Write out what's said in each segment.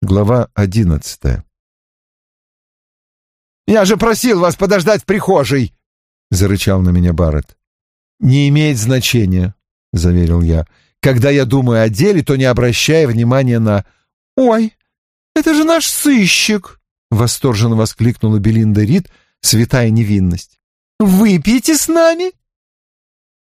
Глава одиннадцатая. «Я же просил вас подождать в прихожей!» — зарычал на меня Барретт. «Не имеет значения», — заверил я. «Когда я думаю о деле, то не обращая внимания на...» «Ой, это же наш сыщик!» — восторженно воскликнула Белинда Рид, святая невинность. «Выпейте с нами!»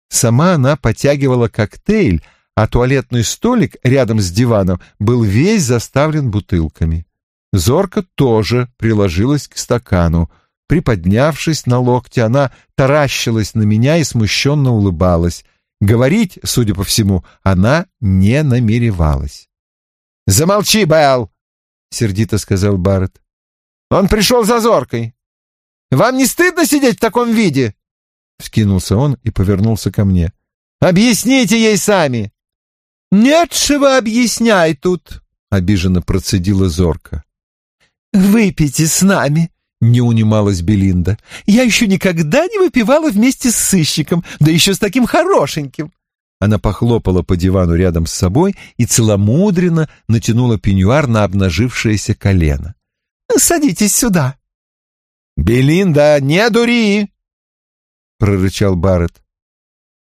Сама она потягивала коктейль, а туалетный столик рядом с диваном был весь заставлен бутылками. Зорка тоже приложилась к стакану. Приподнявшись на локте, она таращилась на меня и смущенно улыбалась. Говорить, судя по всему, она не намеревалась. «Замолчи, Белл!» — сердито сказал Барретт. «Он пришел за Зоркой. Вам не стыдно сидеть в таком виде?» Вскинулся он и повернулся ко мне. «Объясните ей сами!» «Нет, чего объясняй тут!» — обиженно процедила Зорка. «Выпейте с нами!» — не унималась Белинда. «Я еще никогда не выпивала вместе с сыщиком, да еще с таким хорошеньким!» Она похлопала по дивану рядом с собой и целомудренно натянула пеньюар на обнажившееся колено. «Садитесь сюда!» «Белинда, не дури!» — прорычал Барретт.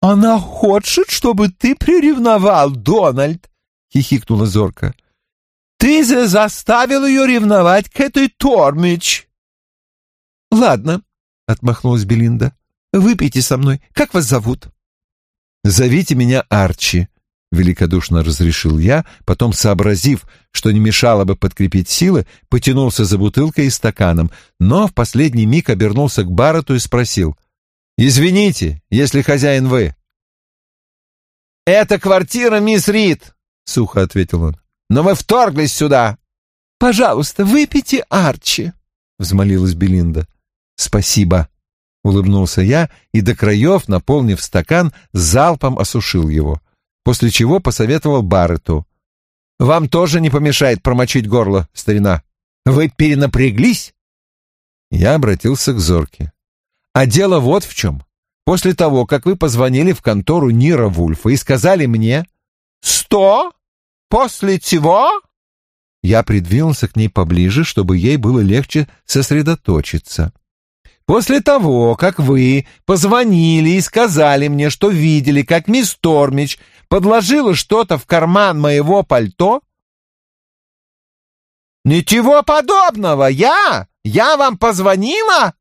«Она хочет, чтобы ты приревновал, Дональд!» — хихикнула Зорка. «Ты же заставил ее ревновать к этой Тормич!» «Ладно», — отмахнулась Белинда. «Выпейте со мной. Как вас зовут?» «Зовите меня Арчи», — великодушно разрешил я, потом, сообразив, что не мешало бы подкрепить силы, потянулся за бутылкой и стаканом, но в последний миг обернулся к Баррету и спросил. «Извините, если хозяин вы». «Это квартира мисс Рид», — сухо ответил он. «Но мы вторглись сюда». «Пожалуйста, выпейте Арчи», — взмолилась Белинда. «Спасибо», — улыбнулся я и до краев, наполнив стакан, залпом осушил его, после чего посоветовал Баррету. «Вам тоже не помешает промочить горло, старина. Вы перенапряглись?» Я обратился к Зорке. «А дело вот в чем. После того, как вы позвонили в контору Нира Вульфа и сказали мне...» «Сто? После чего?» Я придвинулся к ней поближе, чтобы ей было легче сосредоточиться. После того, как вы позвонили и сказали мне, что видели, как мисс Тормич подложила что-то в карман моего пальто? Ничего подобного! Я? Я вам позвонила?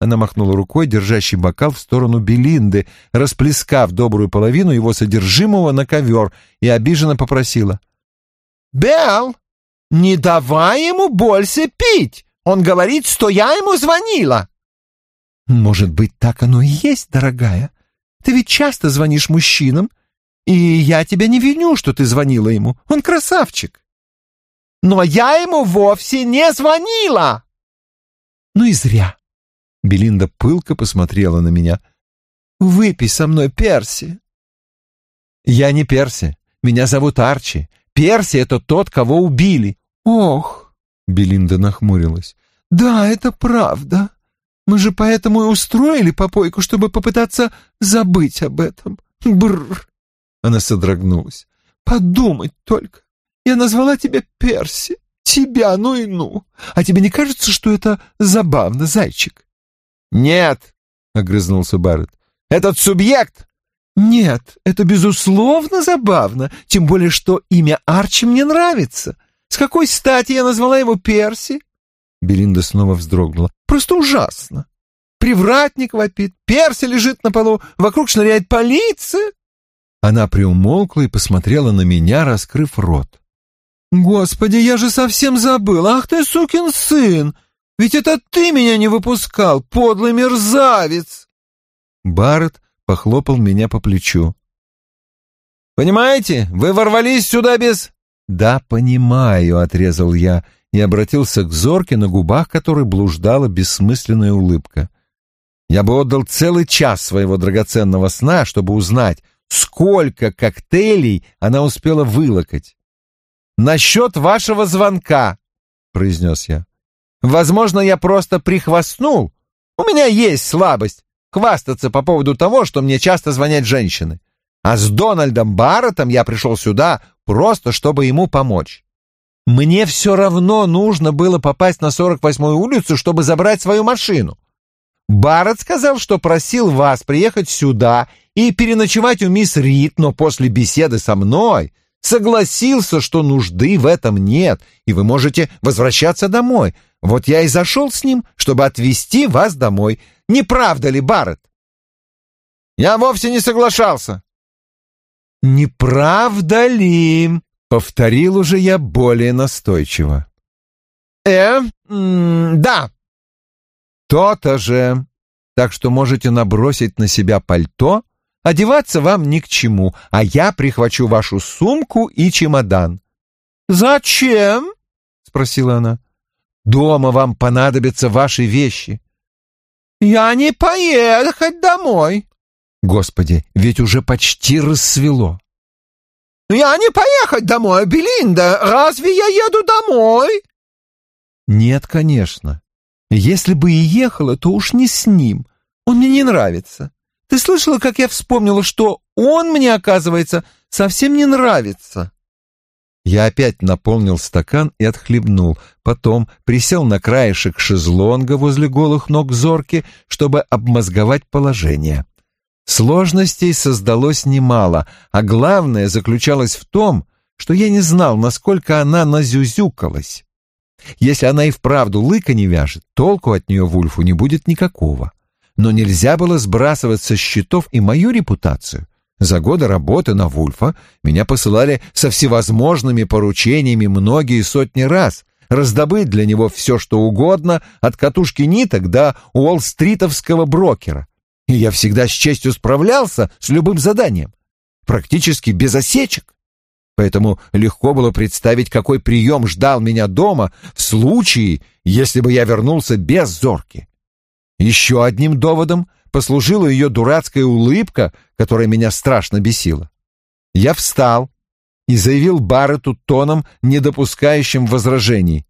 Она махнула рукой, держащий бокал в сторону Белинды, расплескав добрую половину его содержимого на ковер, и обиженно попросила. «Белл, не давай ему больше пить! Он говорит, что я ему звонила!» «Может быть, так оно и есть, дорогая. Ты ведь часто звонишь мужчинам, и я тебя не виню, что ты звонила ему. Он красавчик». «Но я ему вовсе не звонила!» «Ну и зря. Белинда пылко посмотрела на меня. «Выпей со мной, Перси». «Я не Перси. Меня зовут Арчи. Перси — это тот, кого убили». «Ох!» — Белинда нахмурилась. «Да, это правда. Мы же поэтому и устроили попойку, чтобы попытаться забыть об этом. Бррр!» Она содрогнулась. «Подумать только. Я назвала тебя Перси. Тебя, ну и ну. А тебе не кажется, что это забавно, зайчик?» «Нет», — огрызнулся Барретт, — «этот субъект...» «Нет, это безусловно забавно, тем более что имя Арчи мне нравится. С какой стати я назвала его Перси?» Белинда снова вздрогнула. «Просто ужасно. Привратник вопит, Перси лежит на полу, вокруг шныряет полиция». Она приумолкла и посмотрела на меня, раскрыв рот. «Господи, я же совсем забыл! Ах ты, сукин сын! Ведь это ты меня не выпускал, подлый мерзавец!» Барретт похлопал меня по плечу. «Понимаете, вы ворвались сюда без...» «Да, понимаю», — отрезал я и обратился к Зорке, на губах которой блуждала бессмысленная улыбка. «Я бы отдал целый час своего драгоценного сна, чтобы узнать, сколько коктейлей она успела вылокать». «Насчет вашего звонка», — произнес я. Возможно, я просто прихвастнул. У меня есть слабость хвастаться по поводу того, что мне часто звонят женщины. А с Дональдом Барреттом я пришел сюда просто, чтобы ему помочь. Мне все равно нужно было попасть на 48-ю улицу, чтобы забрать свою машину. Барретт сказал, что просил вас приехать сюда и переночевать у мисс Рид, но после беседы со мной согласился, что нужды в этом нет, и вы можете возвращаться домой. Вот я и зашел с ним, чтобы отвезти вас домой. Не правда ли, Барретт? Я вовсе не соглашался. Не правда ли? Повторил уже я более настойчиво. «Э, да». «То-то же. Так что можете набросить на себя пальто, одеваться вам ни к чему, а я прихвачу вашу сумку и чемодан». «Зачем?» — спросила она. «Дома вам понадобятся ваши вещи». «Я не поехать домой». «Господи, ведь уже почти рассвело». «Я не поехать домой, Белинда. Разве я еду домой?» «Нет, конечно. Если бы и ехала, то уж не с ним. Он мне не нравится. Ты слышала, как я вспомнила, что он мне, оказывается, совсем не нравится?» Я опять наполнил стакан и отхлебнул, потом присел на краешек шезлонга возле голых ног Зорки, чтобы обмозговать положение. Сложностей создалось немало, а главное заключалось в том, что я не знал, насколько она назюзюкалась. Если она и вправду лыка не вяжет, толку от нее Вульфу не будет никакого. Но нельзя было сбрасывать со счетов и мою репутацию. За годы работы на Вульфа меня посылали со всевозможными поручениями многие сотни раз, раздобыть для него все, что угодно, от катушки ниток до уолл-стритовского брокера и я всегда с честью справлялся с любым заданием, практически без осечек. Поэтому легко было представить, какой прием ждал меня дома в случае, если бы я вернулся без зорки. Еще одним доводом послужила ее дурацкая улыбка, которая меня страшно бесила. Я встал и заявил Баррету тоном, не допускающим возражений.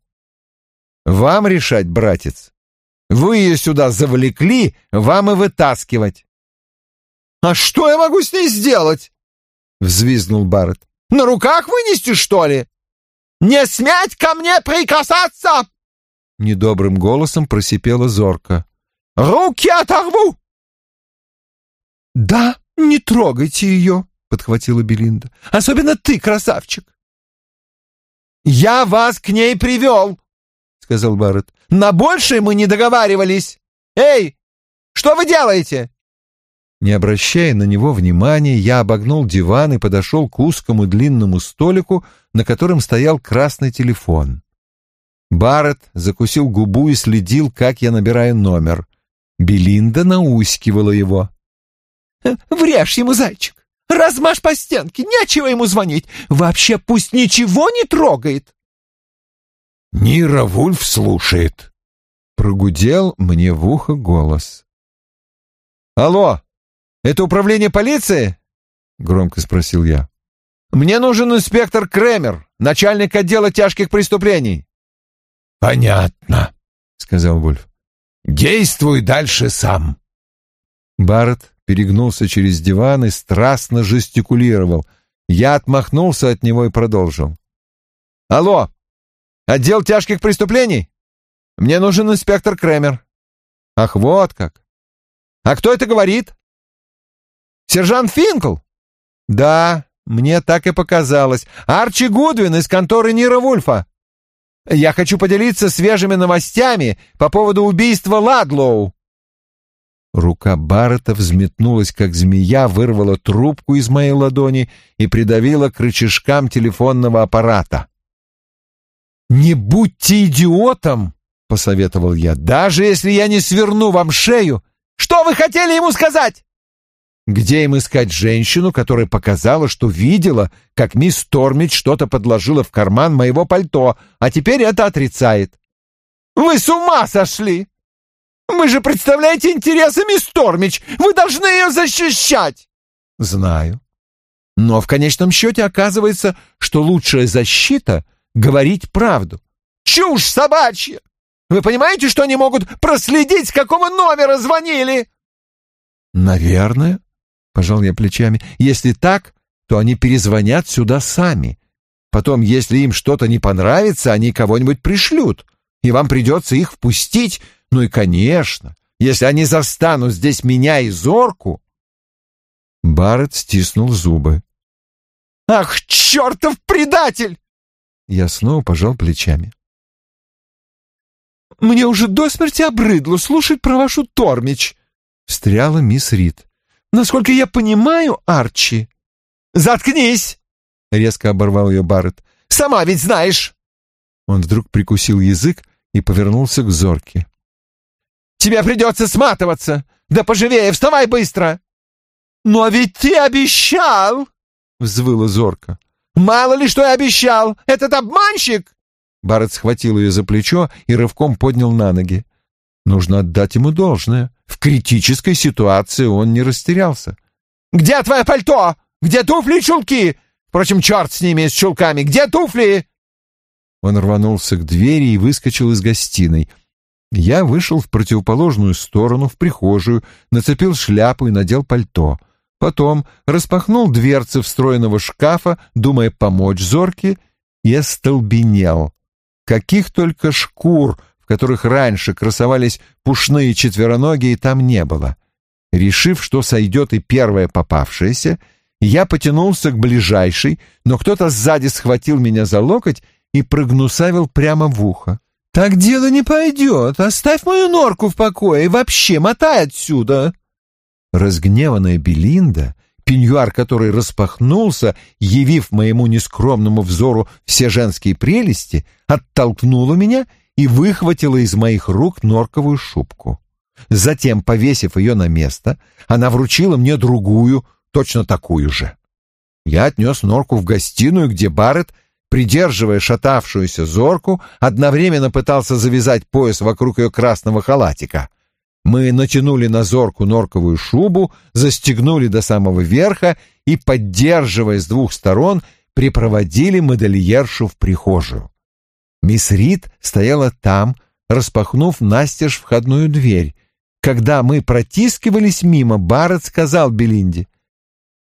«Вам решать, братец, вы ее сюда завлекли, вам и вытаскивать. «А что я могу с ней сделать?» — взвизгнул Барретт. «На руках вынести, что ли? Не смять ко мне прикасаться!» Недобрым голосом просипела Зорка. «Руки оторву!» «Да, не трогайте ее!» — подхватила Белинда. «Особенно ты, красавчик!» «Я вас к ней привел!» — сказал Барретт. На большее мы не договаривались. Эй, что вы делаете?» Не обращая на него внимания, я обогнул диван и подошел к узкому длинному столику, на котором стоял красный телефон. Барретт закусил губу и следил, как я набираю номер. Белинда наускивала его. «Э, «Врежь ему, зайчик! Размажь по стенке! Нечего ему звонить! Вообще пусть ничего не трогает!» Нира Вульф слушает. Прогудел мне в ухо голос. «Алло, это управление полиции?» — громко спросил я. «Мне нужен инспектор Кремер, начальник отдела тяжких преступлений». «Понятно», — сказал Вульф. «Действуй дальше сам». Барретт перегнулся через диван и страстно жестикулировал. Я отмахнулся от него и продолжил. «Алло, Отдел тяжких преступлений? Мне нужен инспектор Кремер. Ах, вот как. А кто это говорит? Сержант Финкл? Да, мне так и показалось. Арчи Гудвин из конторы Нира Вульфа. Я хочу поделиться свежими новостями по поводу убийства Ладлоу. Рука Баррета взметнулась, как змея, вырвала трубку из моей ладони и придавила к рычажкам телефонного аппарата. «Не будьте идиотом!» — посоветовал я. «Даже если я не сверну вам шею, что вы хотели ему сказать?» Где им искать женщину, которая показала, что видела, как мисс Тормич что-то подложила в карман моего пальто, а теперь это отрицает? «Вы с ума сошли! Вы же представляете интересы мисс Тормич! Вы должны ее защищать!» «Знаю. Но в конечном счете оказывается, что лучшая защита — говорить правду. Чушь собачья! Вы понимаете, что они могут проследить, с какого номера звонили? Наверное, пожал я плечами. Если так, то они перезвонят сюда сами. Потом, если им что-то не понравится, они кого-нибудь пришлют, и вам придется их впустить. Ну и, конечно, если они застанут здесь меня и Зорку...» Барретт стиснул зубы. «Ах, чертов предатель!» Я снова пожал плечами. «Мне уже до смерти обрыдло слушать про вашу Тормич», — встряла мисс Рид. «Насколько я понимаю, Арчи...» «Заткнись!» — резко оборвал ее Барретт. «Сама ведь знаешь!» Он вдруг прикусил язык и повернулся к Зорке. «Тебе придется сматываться! Да поживее, вставай быстро!» «Но ведь ты обещал!» — взвыла Зорка. «Мало ли что я обещал! Этот обманщик!» Барретт схватил ее за плечо и рывком поднял на ноги. Нужно отдать ему должное. В критической ситуации он не растерялся. «Где твое пальто? Где туфли и чулки? Впрочем, черт с ними, с чулками! Где туфли?» Он рванулся к двери и выскочил из гостиной. Я вышел в противоположную сторону, в прихожую, нацепил шляпу и надел пальто. Потом распахнул дверцы встроенного шкафа, думая помочь Зорке, и остолбенел. Каких только шкур, в которых раньше красовались пушные четвероногие, там не было. Решив, что сойдет и первая попавшаяся, я потянулся к ближайшей, но кто-то сзади схватил меня за локоть и прогнусавил прямо в ухо. «Так дело не пойдет. Оставь мою норку в покое и вообще мотай отсюда!» Разгневанная Белинда, пеньюар которой распахнулся, явив моему нескромному взору все женские прелести, оттолкнула меня и выхватила из моих рук норковую шубку. Затем, повесив ее на место, она вручила мне другую, точно такую же. Я отнес норку в гостиную, где Барретт, придерживая шатавшуюся зорку, одновременно пытался завязать пояс вокруг ее красного халатика. Мы натянули на зорку норковую шубу, застегнули до самого верха и, поддерживая с двух сторон, припроводили модельершу в прихожую. Мисс Рид стояла там, распахнув настежь входную дверь. Когда мы протискивались мимо, Барретт сказал Белинде,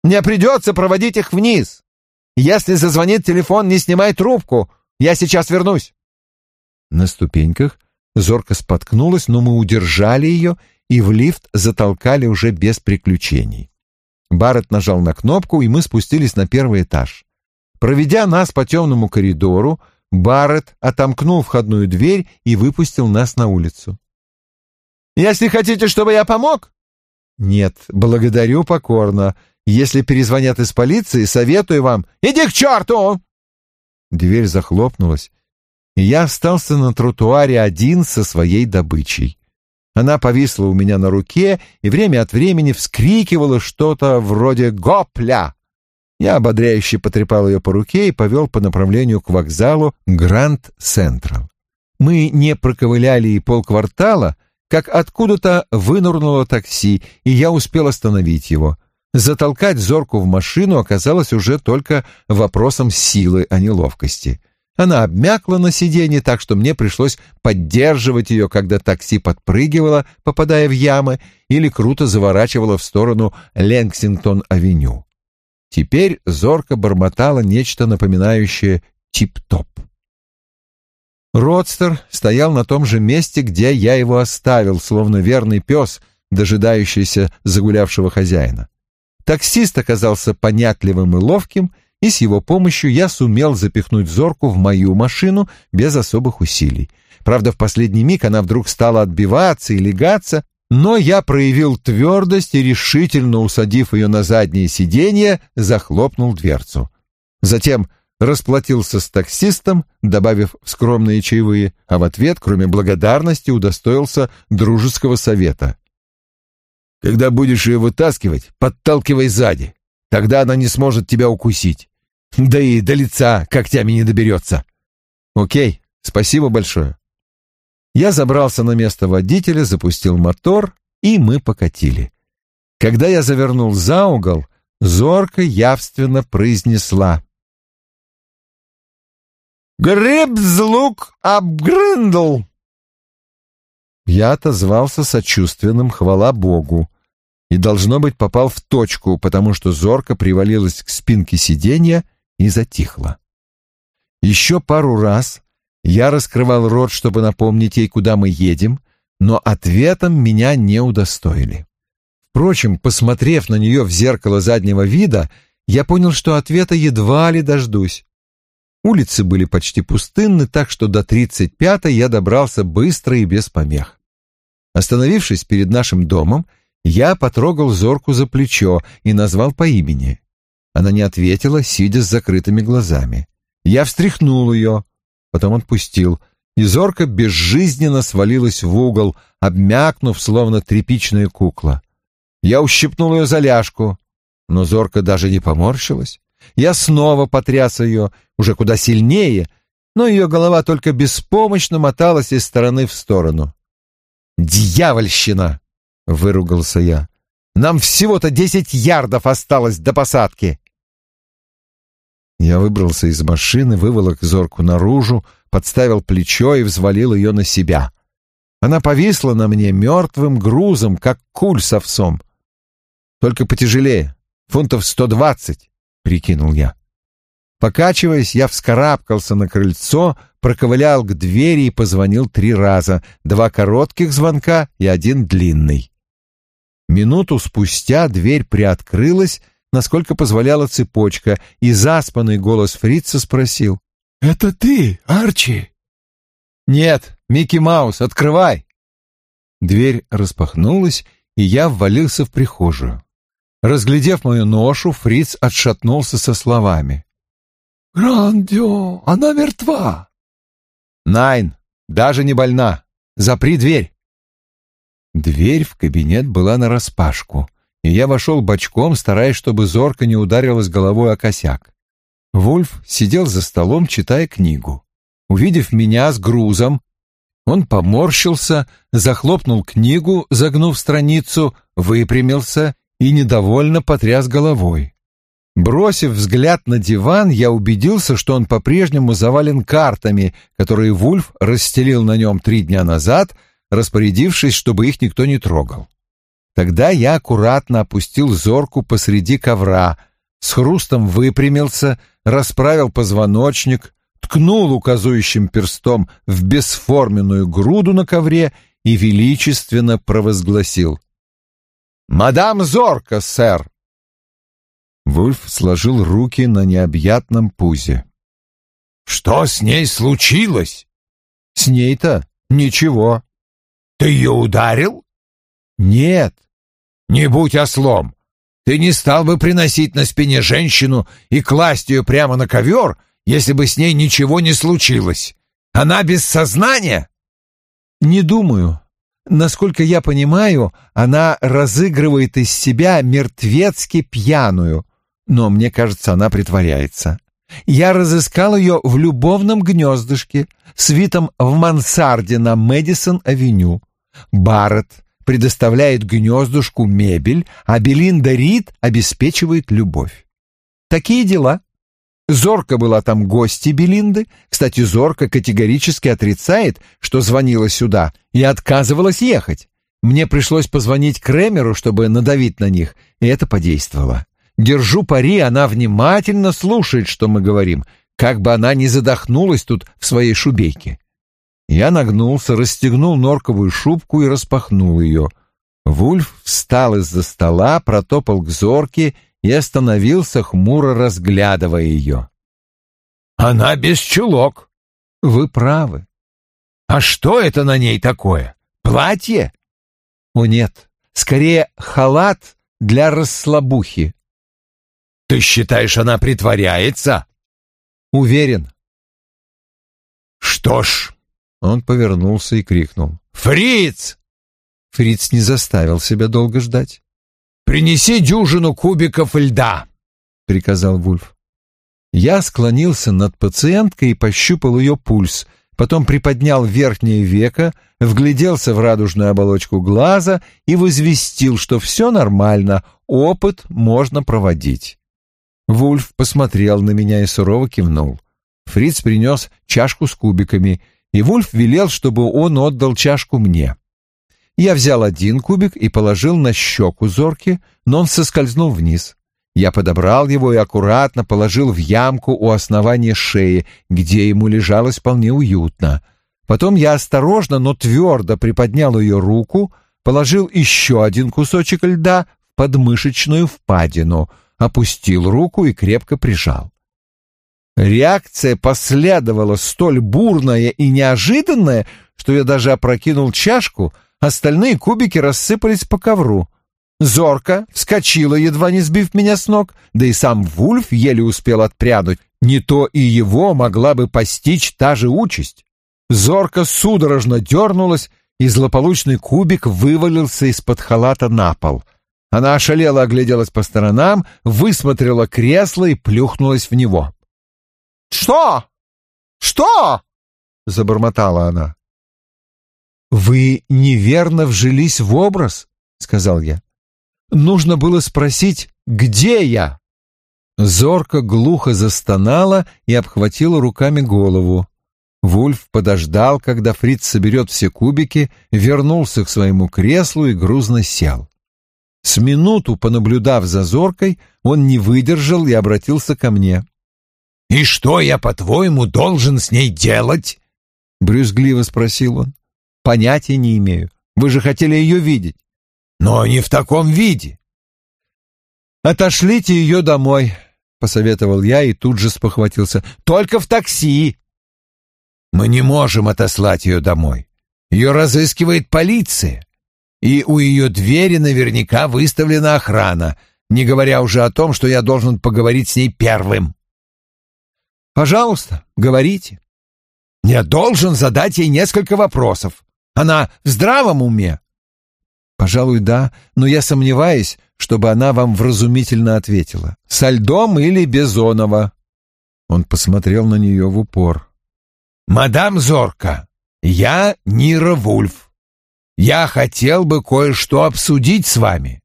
«Мне придется проводить их вниз. Если зазвонит телефон, не снимай трубку. Я сейчас вернусь». На ступеньках Зорка споткнулась, но мы удержали ее и в лифт затолкали уже без приключений. Барретт нажал на кнопку, и мы спустились на первый этаж. Проведя нас по темному коридору, Барретт отомкнул входную дверь и выпустил нас на улицу. «Если хотите, чтобы я помог?» «Нет, благодарю покорно. Если перезвонят из полиции, советую вам...» «Иди к черту!» Дверь захлопнулась, и я остался на тротуаре один со своей добычей. Она повисла у меня на руке и время от времени вскрикивала что-то вроде «Гопля!». Я ободряюще потрепал ее по руке и повел по направлению к вокзалу Гранд Централ. Мы не проковыляли и полквартала, как откуда-то вынурнуло такси, и я успел остановить его. Затолкать Зорку в машину оказалось уже только вопросом силы, а не ловкости. Она обмякла на сиденье, так что мне пришлось поддерживать ее, когда такси подпрыгивало, попадая в ямы, или круто заворачивало в сторону Ленксингтон-авеню. Теперь зорко бормотала нечто напоминающее тип-топ. Родстер стоял на том же месте, где я его оставил, словно верный пес, дожидающийся загулявшего хозяина. Таксист оказался понятливым и ловким — и с его помощью я сумел запихнуть Зорку в мою машину без особых усилий. Правда, в последний миг она вдруг стала отбиваться и легаться, но я проявил твердость и, решительно усадив ее на заднее сиденье, захлопнул дверцу. Затем расплатился с таксистом, добавив скромные чаевые, а в ответ, кроме благодарности, удостоился дружеского совета. «Когда будешь ее вытаскивать, подталкивай сзади. Тогда она не сможет тебя укусить. Да и до лица когтями не доберется. Окей, спасибо большое. Я забрался на место водителя, запустил мотор, и мы покатили. Когда я завернул за угол, зорко явственно произнесла. «Грибзлук обгрындл!» Я отозвался сочувственным «хвала Богу» и, должно быть, попал в точку, потому что зорко привалилась к спинке сиденья и затихла. Еще пару раз я раскрывал рот, чтобы напомнить ей, куда мы едем, но ответом меня не удостоили. Впрочем, посмотрев на нее в зеркало заднего вида, я понял, что ответа едва ли дождусь. Улицы были почти пустынны, так что до 35-й я добрался быстро и без помех. Остановившись перед нашим домом, я потрогал Зорку за плечо и назвал по имени. Она не ответила, сидя с закрытыми глазами. Я встряхнул ее, потом отпустил, и Зорка безжизненно свалилась в угол, обмякнув, словно тряпичная кукла. Я ущипнул ее за ляжку, но Зорка даже не поморщилась. Я снова потряс ее, уже куда сильнее, но ее голова только беспомощно моталась из стороны в сторону. «Дьявольщина!» — выругался я. «Нам всего-то десять ярдов осталось до посадки!» Я выбрался из машины, выволок зорку наружу, подставил плечо и взвалил ее на себя. Она повисла на мне мертвым грузом, как куль с овсом. Только потяжелее, фунтов сто двадцать прикинул я. Покачиваясь, я вскарабкался на крыльцо, проковылял к двери и позвонил три раза, два коротких звонка и один длинный. Минуту спустя дверь приоткрылась, насколько позволяла цепочка, и заспанный голос фрица спросил. «Это ты, Арчи?» «Нет, Микки Маус, открывай!» Дверь распахнулась, и я ввалился в прихожую. Разглядев мою ношу, фриц отшатнулся со словами. «Грандио, она мертва!» «Найн, даже не больна. Запри дверь!» Дверь в кабинет была нараспашку, и я вошел бочком, стараясь, чтобы зорко не ударилась головой о косяк. Вульф сидел за столом, читая книгу. Увидев меня с грузом, он поморщился, захлопнул книгу, загнув страницу, выпрямился и недовольно потряс головой. Бросив взгляд на диван, я убедился, что он по-прежнему завален картами, которые Вульф расстелил на нем три дня назад, распорядившись, чтобы их никто не трогал. Тогда я аккуратно опустил зорку посреди ковра, с хрустом выпрямился, расправил позвоночник, ткнул указующим перстом в бесформенную груду на ковре и величественно провозгласил. «Мадам Зорка, сэр!» Вульф сложил руки на необъятном пузе. «Что с ней случилось?» «С ней-то ничего». «Ты ее ударил?» «Нет». «Не будь ослом. Ты не стал бы приносить на спине женщину и класть ее прямо на ковер, если бы с ней ничего не случилось. Она без сознания?» «Не думаю. Насколько я понимаю, она разыгрывает из себя мертвецки пьяную, но мне кажется, она притворяется. Я разыскал ее в любовном гнездышке, свитом в мансарде на Мэдисон-авеню. Барретт предоставляет гнездушку мебель, а Белинда Рид обеспечивает любовь. Такие дела. Зорка была там гостьей Белинды. Кстати, Зорка категорически отрицает, что звонила сюда, и отказывалась ехать. Мне пришлось позвонить Кремеру, чтобы надавить на них, и это подействовало. Держу пари, она внимательно слушает, что мы говорим, как бы она ни задохнулась тут в своей шубейке. Я нагнулся, расстегнул норковую шубку и распахнул ее. Вульф встал из-за стола, протопал к зорке и остановился, хмуро разглядывая ее. «Она без чулок». «Вы правы». «А что это на ней такое? Платье?» «О нет, скорее халат для расслабухи». «Ты считаешь, она притворяется?» «Уверен». «Что ж...» — он повернулся и крикнул. «Фриц!» Фриц не заставил себя долго ждать. «Принеси дюжину кубиков льда», — приказал Вульф. Я склонился над пациенткой и пощупал ее пульс, потом приподнял верхнее веко, вгляделся в радужную оболочку глаза и возвестил, что все нормально, опыт можно проводить. Вульф посмотрел на меня и сурово кивнул. Фриц принес чашку с кубиками, и Вульф велел, чтобы он отдал чашку мне. Я взял один кубик и положил на щеку зорки, но он соскользнул вниз. Я подобрал его и аккуратно положил в ямку у основания шеи, где ему лежалось вполне уютно. Потом я осторожно, но твердо приподнял ее руку, положил еще один кусочек льда в подмышечную впадину, опустил руку и крепко прижал. Реакция последовала столь бурная и неожиданная, что я даже опрокинул чашку, остальные кубики рассыпались по ковру. Зорка вскочила, едва не сбив меня с ног, да и сам Вульф еле успел отпрянуть. Не то и его могла бы постичь та же участь. Зорка судорожно дернулась, и злополучный кубик вывалился из-под халата на пол. Она ошалела огляделась по сторонам, высмотрела кресло и плюхнулась в него. «Что? Что?» — забормотала она. «Вы неверно вжились в образ», — сказал я. «Нужно было спросить, где я?» Зорка глухо застонала и обхватила руками голову. Вульф подождал, когда Фриц соберет все кубики, вернулся к своему креслу и грузно сел. С минуту, понаблюдав за Зоркой, он не выдержал и обратился ко мне. «И что я, по-твоему, должен с ней делать?» — брюзгливо спросил он. «Понятия не имею. Вы же хотели ее видеть». «Но не в таком виде». «Отошлите ее домой», — посоветовал я и тут же спохватился. «Только в такси». «Мы не можем отослать ее домой. Ее разыскивает полиция. И у ее двери наверняка выставлена охрана, не говоря уже о том, что я должен поговорить с ней первым». Пожалуйста, говорите. Я должен задать ей несколько вопросов. Она в здравом уме? Пожалуй, да, но я сомневаюсь, чтобы она вам вразумительно ответила. Со льдом или Безонова? Он посмотрел на нее в упор. «Мадам Зорка, я Нира Вульф. Я хотел бы кое-что обсудить с вами.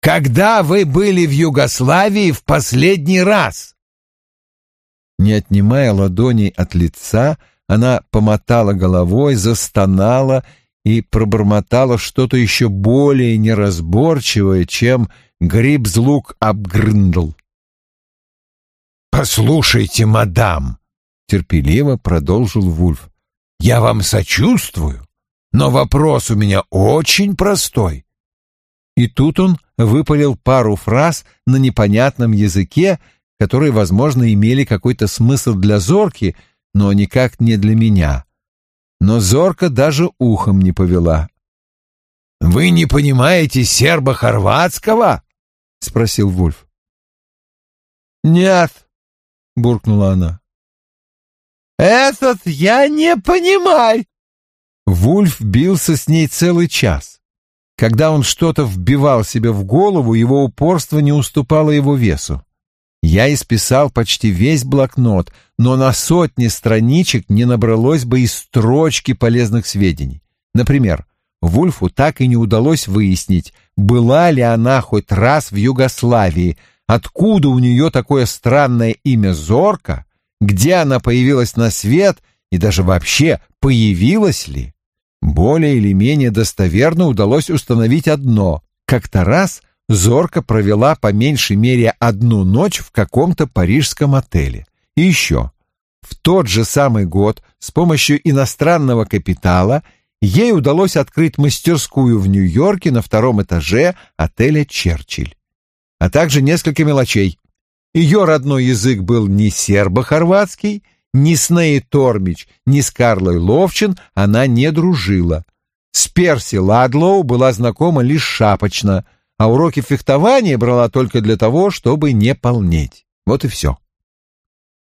Когда вы были в Югославии в последний раз?» Не отнимая ладоней от лица, она помотала головой, застонала и пробормотала что-то еще более неразборчивое, чем грибзлук обгрындл. «Послушайте, мадам», — терпеливо продолжил Вульф, — «я вам сочувствую, но вопрос у меня очень простой». И тут он выпалил пару фраз на непонятном языке, которые, возможно, имели какой-то смысл для Зорки, но никак не для меня. Но Зорка даже ухом не повела. «Вы не понимаете сербо-хорватского?» — спросил Вульф. «Нет», — буркнула она. «Этот я не понимаю». Вульф бился с ней целый час. Когда он что-то вбивал себе в голову, его упорство не уступало его весу. Я исписал почти весь блокнот, но на сотни страничек не набралось бы и строчки полезных сведений. Например, Вульфу так и не удалось выяснить, была ли она хоть раз в Югославии, откуда у нее такое странное имя Зорка, где она появилась на свет и даже вообще появилась ли. Более или менее достоверно удалось установить одно. Как-то раз Зорка провела по меньшей мере одну ночь в каком-то парижском отеле. И еще, в тот же самый год с помощью иностранного капитала ей удалось открыть мастерскую в Нью-Йорке на втором этаже отеля «Черчилль», а также несколько мелочей. Ее родной язык был не сербо-хорватский, ни с Ней Тормич, ни с Карлой Ловчин она не дружила. С Перси Ладлоу была знакома лишь шапочно — а уроки фехтования брала только для того, чтобы не полнеть. Вот и все.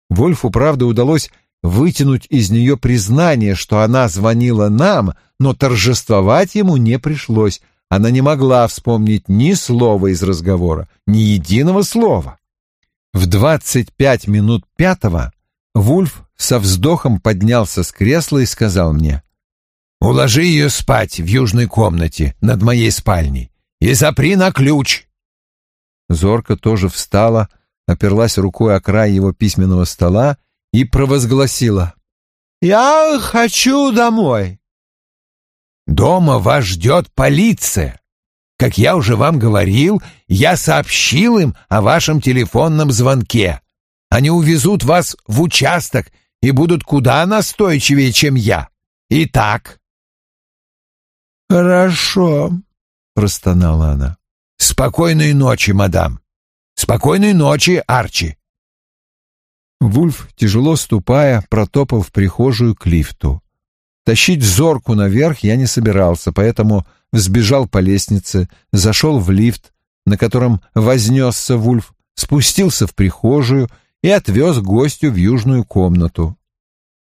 Вольфу, правда, удалось вытянуть из нее признание, что она звонила нам, но торжествовать ему не пришлось. Она не могла вспомнить ни слова из разговора, ни единого слова. В двадцать пять минут пятого Вульф со вздохом поднялся с кресла и сказал мне, «Уложи ее спать в южной комнате над моей спальней и запри на ключ. Зорка тоже встала, оперлась рукой о край его письменного стола и провозгласила. «Я хочу домой». «Дома вас ждет полиция. Как я уже вам говорил, я сообщил им о вашем телефонном звонке. Они увезут вас в участок и будут куда настойчивее, чем я. Итак...» «Хорошо», — простонала она. «Спокойной ночи, мадам. Спокойной ночи, Арчи». Вульф, тяжело ступая, протопал в прихожую к лифту. Тащить зорку наверх я не собирался, поэтому взбежал по лестнице, зашел в лифт, на котором вознесся Вульф, спустился в прихожую и отвез гостю в южную комнату.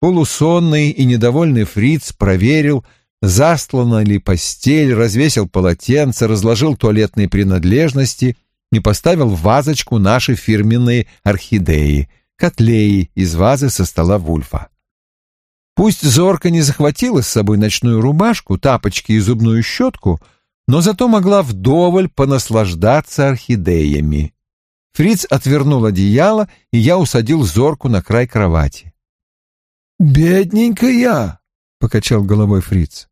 Полусонный и недовольный фриц проверил, застлана ли постель, развесил полотенце, разложил туалетные принадлежности и поставил вазочку наши фирменные орхидеи — котлеи из вазы со стола Вульфа. Пусть Зорка не захватила с собой ночную рубашку, тапочки и зубную щетку, но зато могла вдоволь понаслаждаться орхидеями. Фриц отвернул одеяло, и я усадил Зорку на край кровати. «Бедненькая!» — покачал головой Фриц.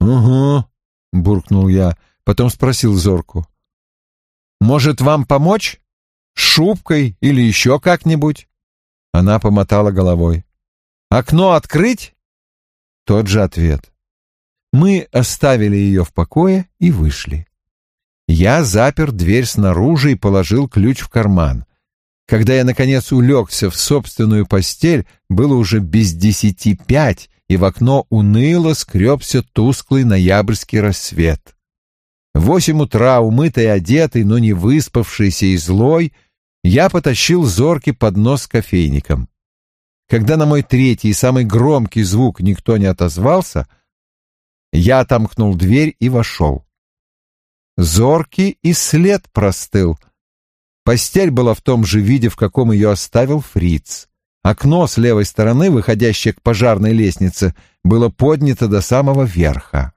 «Угу», — буркнул я, потом спросил Зорку. «Может, вам помочь? Шубкой или еще как-нибудь?» Она помотала головой. «Окно открыть?» Тот же ответ. Мы оставили ее в покое и вышли. Я запер дверь снаружи и положил ключ в карман. Когда я, наконец, улегся в собственную постель, было уже без десяти пять, и в окно уныло скребся тусклый ноябрьский рассвет. В восемь утра, умытый, одетый, но не выспавшийся и злой, я потащил зоркий поднос с кофейником. Когда на мой третий и самый громкий звук никто не отозвался, я отомкнул дверь и вошел. Зоркий и след простыл. Постель была в том же виде, в каком ее оставил фриц. Окно с левой стороны, выходящее к пожарной лестнице, было поднято до самого верха.